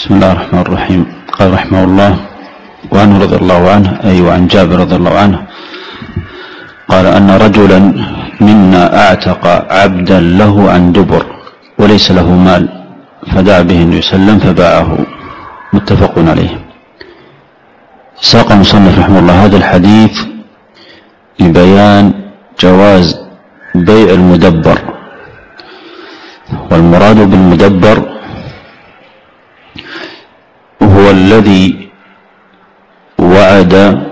بسم الله الرحمن الرحيم. قال رحمه الله وعنه رضي الله عنه أي وعن جابر رضي الله عنه قال أن رجلا منا أعتق عبدا له عن دبر وليس له مال فدعا به النبي صلى الله عليه وسلم فباعه. متفق عليه. ساق المصنف رحمه الله هذا الحديث لبيان جواز بيع المدبر. والمراد بالمدبر هو الذي وعد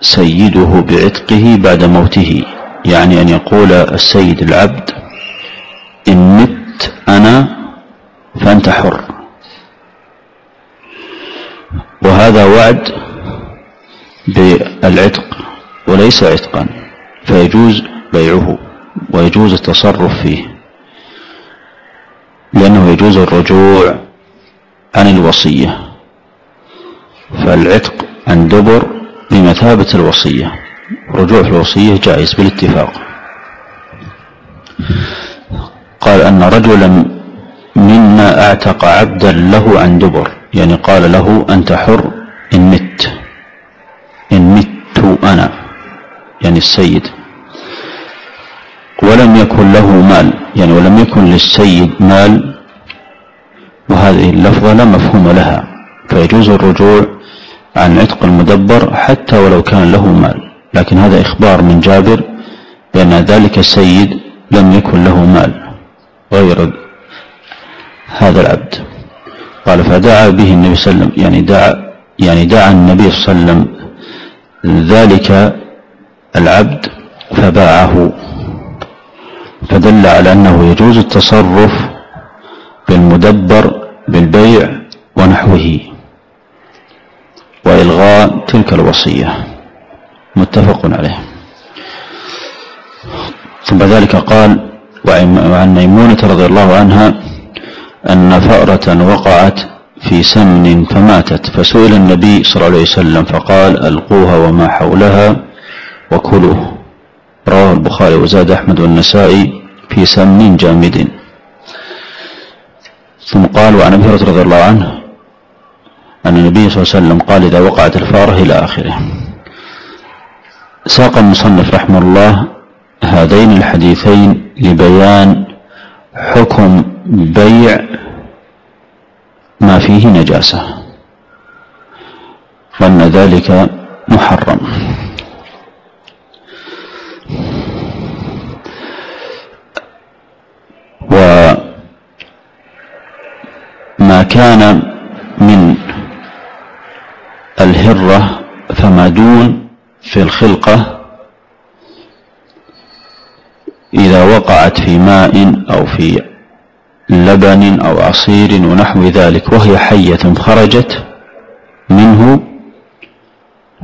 سيده بعتقه بعد موته يعني أن يقول السيد العبد إن مت أنا فأنت حر. وهذا وعد بالعتق وليس عتقا فيجوز بيعه ويجوز التصرف فيه لأنه يجوز الرجوع عن الوصية. فالعتق عن دبر بمثابة الوصية. رجوع الوصية جائز بالاتفاق. قال أن رجلا منا أعتق عبدا له عن دبر يعني قال له أنت حر إن مت. إن مت أنا يعني السيد. ولم يكن له مال يعني ولم يكن للسيد مال. وهذه اللفظة لا مفهوم لها. فيجوز الرجوع عن عتق المدبر حتى ولو كان له مال. لكن هذا إخبار من جابر بأن ذلك السيد لم يكن له مال غير هذا العبد. قال فدعا به النبي صلى الله عليه وسلم يعني دعا يعني دعا النبي صلى الله عليه وسلم ذلك العبد فباعه. فدل على أنه يجوز التصرف بالمدبر بالبيع ونحوه. وإلغاء تلك الوصية. متفق عليه. ثم ذلك قال وعن ميمونة رضي الله عنها أن فأرة وقعت في سمن فماتت فسئل النبي صلى الله عليه وسلم فقال ألقوها وما حولها وكلوا رواه البخاري وزاد أحمد والنسائي في سمن جامد. ثم قال وعن أبي رضي الله عنه أن النبي صلى الله عليه وسلم قال إذا وقعت الفارة إلى آخره. ساق المصنف رحمه الله هذين الحديثين لبيان حكم بيع ما فيه نجاسة وأن ذلك محرم. وما كان من الهرة فما دون في الخلقة إذا وقعت في ماء أو في لبن أو عصير ونحو ذلك وهي حية خرجت منه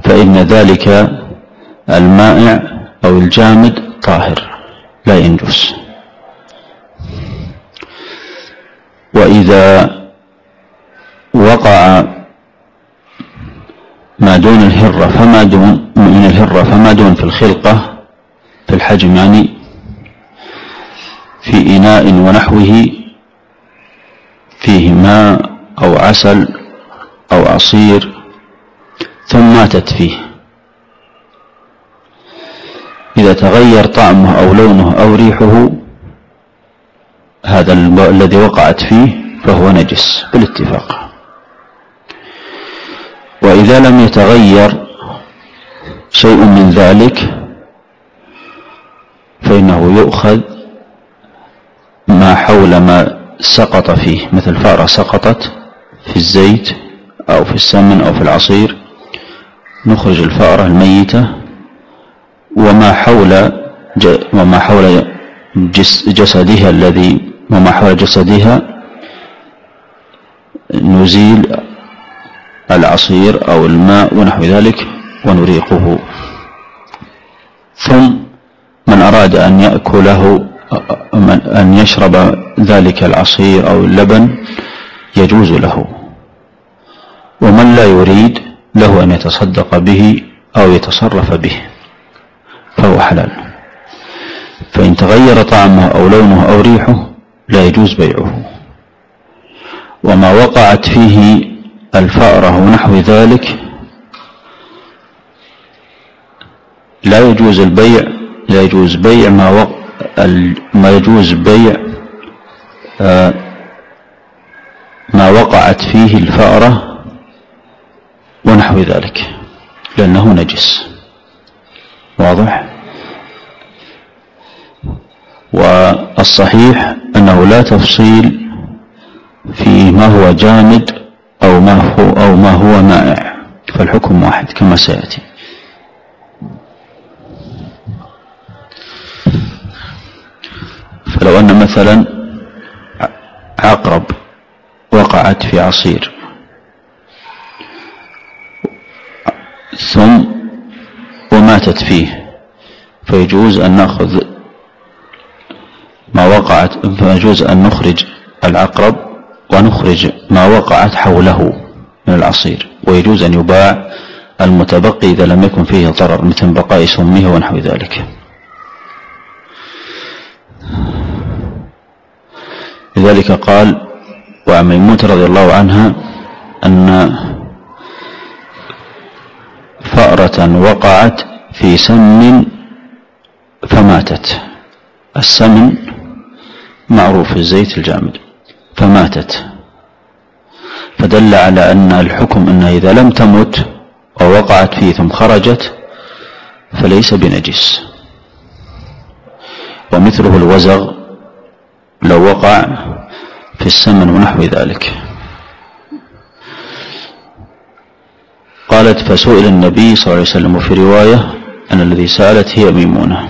فإن ذلك المائع أو الجامد طاهر لا ينجس. وإذا وقع ما دون الهرة فما دون من الهرة فما دون في الخلقة في الحجم يعني في إناء ونحوه فيه ماء أو عسل أو عصير ثم ماتت فيه. إذا تغير طعمه أو لونه أو ريحه هذا الذي وقعت فيه فهو نجس بالاتفاق. وإذا لم يتغير شيء من ذلك فإنه يؤخذ ما حول ما سقط فيه مثل فأرة سقطت في الزيت أو في السمن أو في العصير نخرج الفأرة الميتة وما حول وما حول جسدها الذي وما حول جسدها نزيل العصير أو الماء ونحو ذلك ونريقه. ثم من أراد أن يأكله أن يشرب ذلك العصير أو اللبن يجوز له. ومن لا يريد له أن يتصدق به أو يتصرف به فهو حلال. فإن تغير طعمه أو لونه أو ريحه لا يجوز بيعه. وما وقعت فيه الفأرة ونحو ذلك لا يجوز البيع لا يجوز بيع ما وق... ما يجوز بيع آه، ما وقعت فيه الفأرة ونحو ذلك لأنه نجس. واضح؟ والصحيح أنه لا تفصيل في ما هو جامد أو ما هو أو ما هو مائع فالحكم واحد كما سيأتي. فلو أن مثلا عقرب وقعت في عصير ثم وماتت فيه فيجوز أن نأخذ ما وقعت فيجوز أن نخرج العقرب ونخرج ما وقعت حوله من العصير. ويجوز أن يباع المتبقي إذا لم يكن فيه ضرر مثل بقاء سمه ونحو ذلك. لذلك قال وعن ميمونة رضي الله عنها أن فأرة وقعت في سمن فماتت. السمن معروف الزيت الجامد. فماتت. فدل على أن الحكم أنها إذا لم تمت ووقعت فيه ثم خرجت فليس بنجس. ومثله الوزغ لو وقع في السمن ونحو ذلك. قالت فسئل النبي صلى الله عليه وسلم وفي رواية أن الذي سألت هي ميمونة.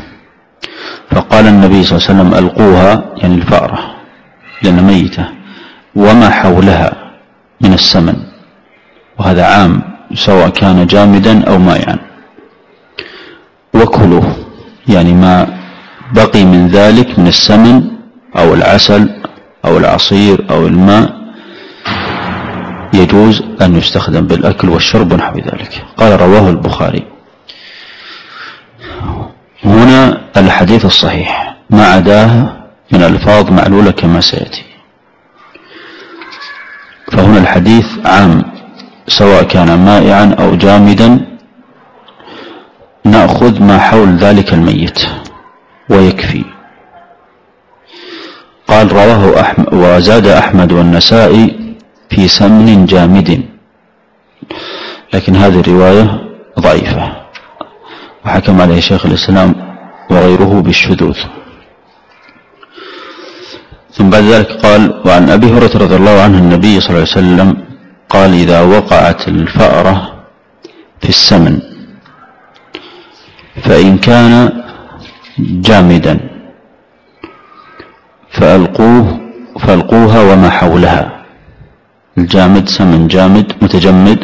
فقال النبي صلى الله عليه وسلم ألقوها يعني الفأرة لأن ميتة. وما حولها من السمن وهذا عام سواء كان جامدا أو مائعا. وكلوا يعني ما بقي من ذلك من السمن أو العسل أو العصير أو الماء يجوز أن يستخدم بالأكل والشرب ونحو ذلك. قال رواه البخاري. هنا الحديث الصحيح ما عداه من ألفاظ معلولة كما سيأتي. فهنا الحديث عام سواء كان مائعا أو جامدا نأخذ ما حول ذلك الميت ويكفي. قال رواه أحمد وزاد أحمد والنسائي في سمن جامد. لكن هذه الرواية ضعيفة وحكم عليه شيخ الإسلام وغيره بالشذوذ. ثم بعد ذلك قال وعن أبي هريرة رضي الله عنه النبي صلى الله عليه وسلم قال إذا وقعت الفأرة في السمن فإن كان جامدا فألقوه فألقوها وما حولها. الجامد سمن جامد متجمد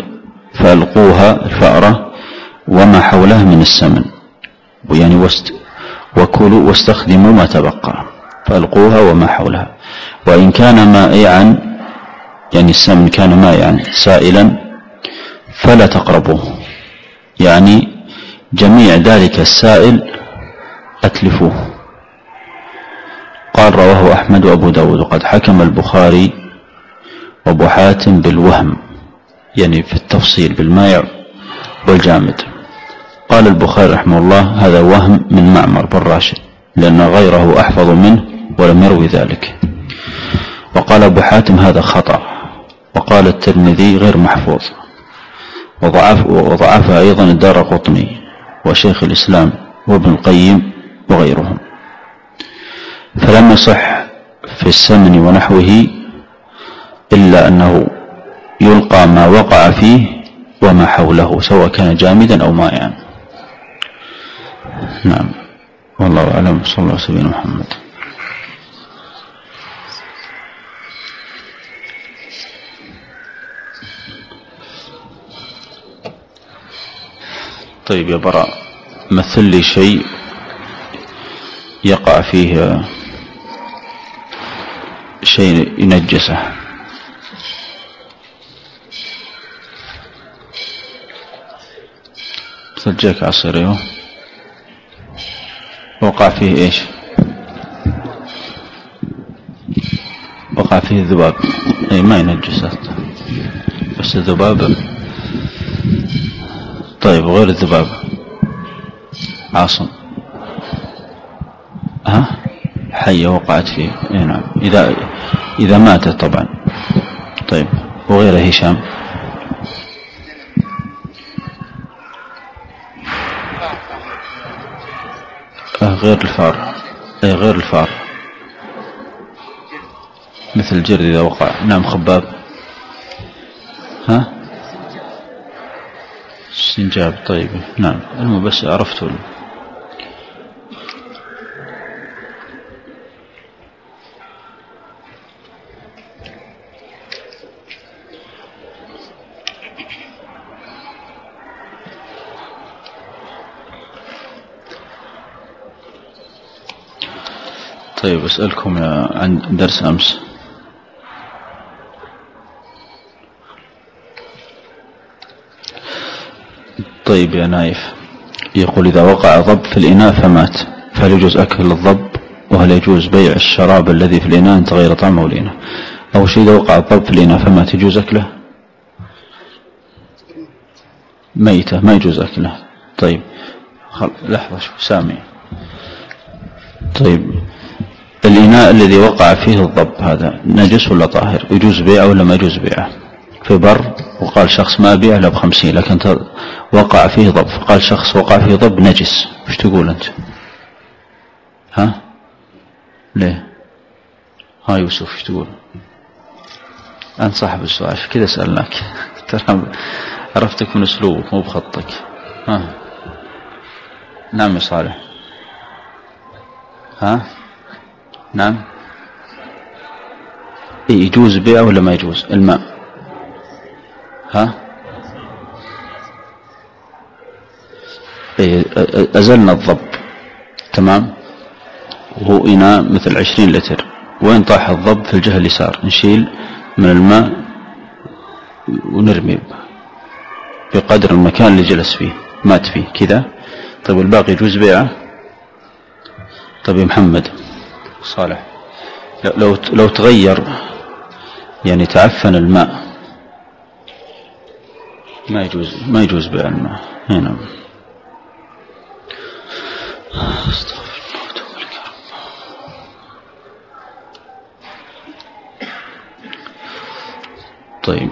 فألقوها الفأرة وما حولها من السمن يعني وكلوا واستخدموا ما تبقى. فألقوها وما حولها. وإن كان مائعا يعني السمن كان مائعا سائلا فلا تقربوه. يعني جميع ذلك السائل أتلفوه. قال رواه أحمد وأبو داود وقد حكم البخاري وأبو حاتم بالوهم يعني في التفصيل بالمائع والجامد. قال البخاري رحمه الله هذا وهم من معمر بن راشد لأن غيره أحفظ منه ولم يروي ذلك. وقال أبو حاتم هذا خطأ وقال الترمذي غير محفوظ. وضعف وضعفها أيضا الدار قطني وشيخ الإسلام وابن القيم وغيرهم. فلم يصح في السمن ونحوه إلا أنه يلقى ما وقع فيه وما حوله سواء كان جامدا أو مائعا. نعم. والله أعلم. صلى الله عليه وسلم محمد. طيب يا براء مثل لي شيء يقع فيه شيء ينجسه؟ جاك عصير أيوه. وقع فيه إيش؟ وقع فيه ذباب. أي ما ينجس بس الذباب طيب غير الذباب. عاصم. ها؟ حية وقعت فيه. اي نعم. إذا إذا ماتت طبعا. طيب وغير هشام. آه غير الفار. اي غير الفار. مثل الجرد إذا وقع. نعم خباب. ها؟ استنجاب طيب نعم. المهم بس عرفت طيب أسألكم عن درس أمس. طيب يا نايف. يقول إذا وقع ضب في الإناء فمات. فهل يجوز أكل الضب؟ وهل يجوز بيع الشراب الذي في الإناء تغير طعمه الإناء أول شيء إذا وقع الضب في الإناء فمات يجوز أكله؟ ميتة ما يجوز أكله. طيب لحظة شوف سامي. طيب الإناء الذي وقع فيه الضب هذا نجس ولا طاهر؟ يجوز بيعه ولا ما يجوز بيعه؟ في بر وقال شخص ما أبيع إلا بخمسين لكن وقع فيه ضب. فقال شخص وقع فيه ضب نجس. وش تقول أنت؟ ها؟ ليه؟ ها يوسف وش تقول؟ أنت صاحب السؤال كذا سألناك. ترى عرفتك من أسلوبك مو بخطك. ها؟ نعم يا صالح. ها؟ نعم. يجوز بيعه ولا ما يجوز؟ الماء. إيه، أزلنا الضب. تمام؟ وهو إناء مثل عشرين لتر. وين طاح الضب؟ في الجهة اليسار. نشيل من الماء ونرمي بقدر المكان اللي جلس فيه. مات فيه. كذا. طيب الباقي يجوز بيعه؟ طيب يا محمد. صالح. لو لو تغير يعني تعفن الماء ما يجوز ما يجوز بيع الماء هنا طيب.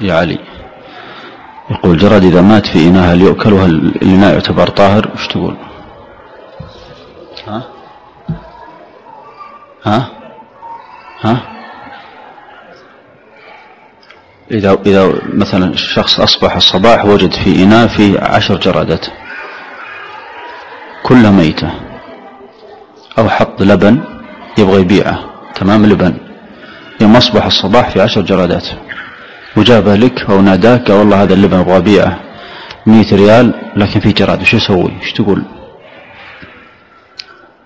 يا علي يقول جراد إذا مات في إناء هل يؤكل وهل الإناء يعتبر طاهر؟ وش تقول؟ إذا إذا مثلا شخص أصبح الصباح وجد في إناء فيه عشر جرادات كلها ميتة أو حط لبن يبغى يبيعه تمام؟ لبن. يوم أصبح الصباح في عشر جرادات. وجابه لك أو ناداك والله هذا اللبن أبغى أبيعه مئة ريال لكن في جراد. وش أسوي؟ إيش تقول؟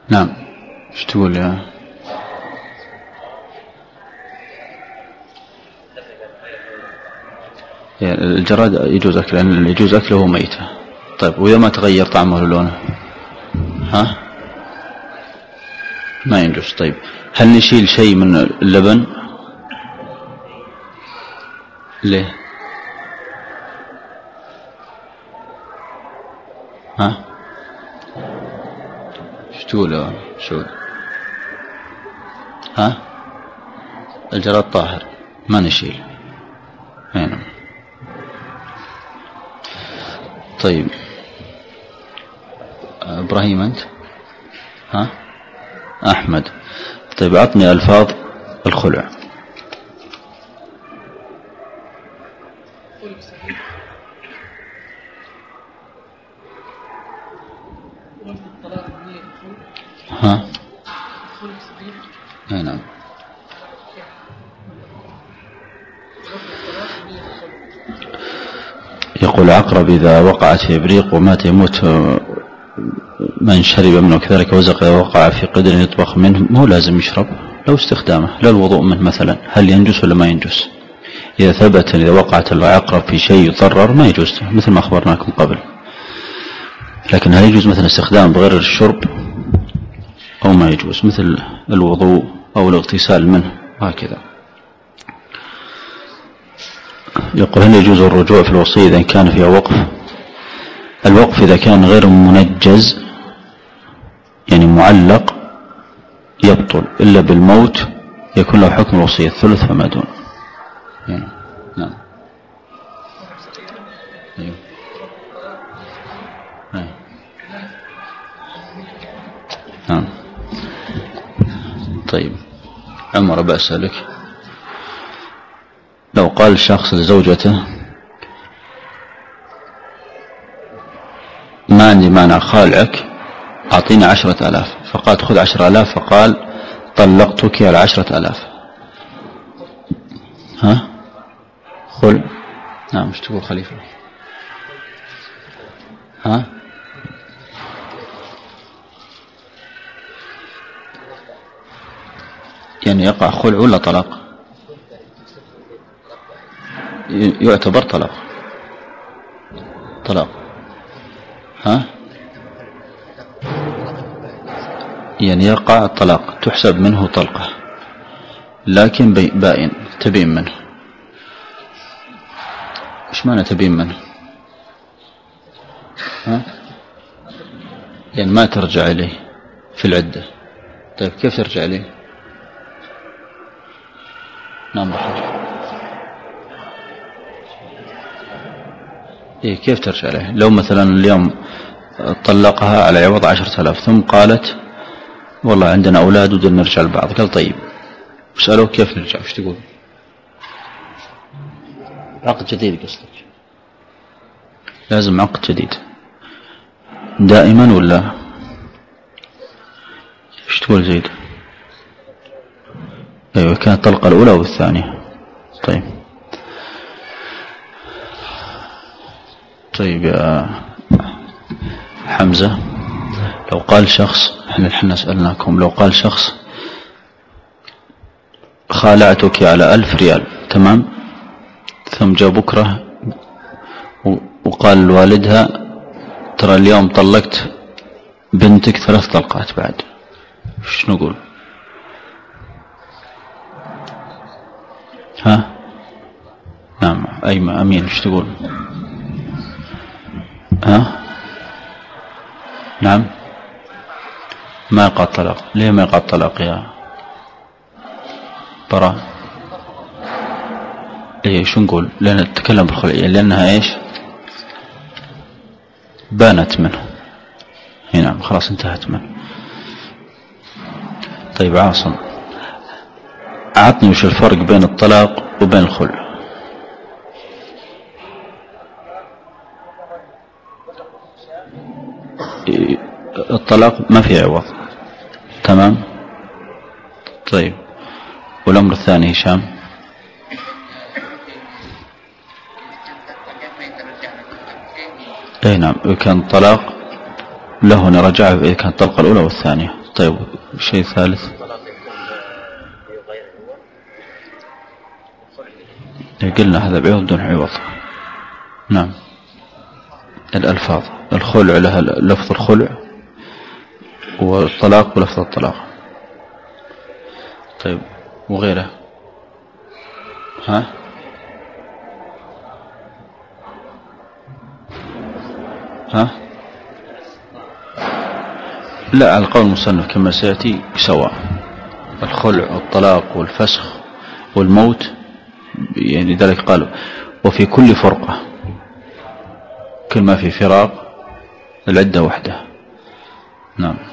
نعم. إيش تقول يا يعني الجراد يجوز أكله لأن يجوز أكله ميتة. طيب وإذا ما تغير طعمه ولونه ها؟ ما ينجز طيب هل نشيل شيء من اللبن؟ ليه؟ ها؟ يا سعود ها؟ الجراد طاهر ما نشيل. طيب. إبراهيم أنت؟ ها؟ أحمد. طيب أعطني ألفاظ الخلع. ها؟ نعم. يقول عقرب إذا وقعت في إبريق ومات يموت من شرب منه كذلك وزق إذا وقع في قدر يطبخ منه مو لازم يشرب لو استخدامه لا الوضوء منه مثلا هل ينجس ولا ما ينجس؟ إذا ثبت إذا وقعت العقرب في شيء يضرر ما يجوز مثل ما أخبرناكم قبل. لكن هل يجوز مثلا استخدام بغير الشرب؟ أو ما يجوز مثل الوضوء أو الاغتسال منه وهكذا يقول هل يجوز الرجوع في الوصية إذا كان فيها وقف؟ الوقف إذا كان غير منجز يعني معلق يبطل إلا بالموت يكون له حكم الوصية الثلث فما دون. يعني نعم. أيوه. نعم. طيب. عمر بأسألك لو قال شخص لزوجته ما عندي مانع خالعك أعطيني عشرة آلاف. فقالت خذ عشرة آلاف. فقال طلقتك على عشرة آلاف. ها؟ قل نعم مش تقول خليفة. ها؟ يعني يقع خلع ولا طلاق؟ يعتبر طلاق. طلاق. ها؟ يعني يقع الطلاق تحسب منه طلقة. لكن بائن تبين منه. إيش معنى تبين منه؟ ها؟ يعني ما ترجع إليه في العدة. طيب كيف ترجع إليه؟ نعم بحر إيه كيف ترجع إليه؟ لو مثلا اليوم طلقها على عوض عشرة آلاف ثم قالت والله عندنا أولاد ودنا نرجع لبعض قال طيب سألوه كيف نرجع؟ وش تقول؟ عقد جديد قصدك؟ لازم عقد جديد. دائما ولا؟ إيش تقول زيد؟ أيوه كانت الطلقة الأولى أو الثانية. طيب. طيب يا حمزة لو قال شخص إحنا الحين سألناكم لو قال شخص خالعتك على ألف ريال تمام؟ ثم جاء بكرة وقال لوالدها ترى اليوم طلقت بنتك ثلاث طلقات بعد. إيش نقول؟ ها؟ نعم أي أمين إيش تقول؟ نعم. ما يقع الطلاق ليه ما يقع الطلاق يا براء إيه شو نقول؟ لأن نتكلم بالخلعية لأنها إيش؟ بانت منه. نعم خلاص انتهت منه. طيب عاصم. عطني وش الفرق بين الطلاق وبين الخلع الطلاق ما في عوض. تمام؟ طيب. والأمر الثاني هشام؟ اي نعم. كان طلاق له نرجع إذا كانت الطلقة الأولى والثانية. طيب الشيء الثالث قلنا هذا بعوض دون عوض. نعم. الألفاظ. الخلع لها لفظ الخلع. والطلاق بلفظ الطلاق. طيب وغيره ها؟ ها؟ لا على قول المصنف كما سيأتي سواء. الخلع والطلاق والفسخ والموت يعني ذلك قالوا. وفي كل فرقة. كل ما في فراق العدة وحدة. نعم.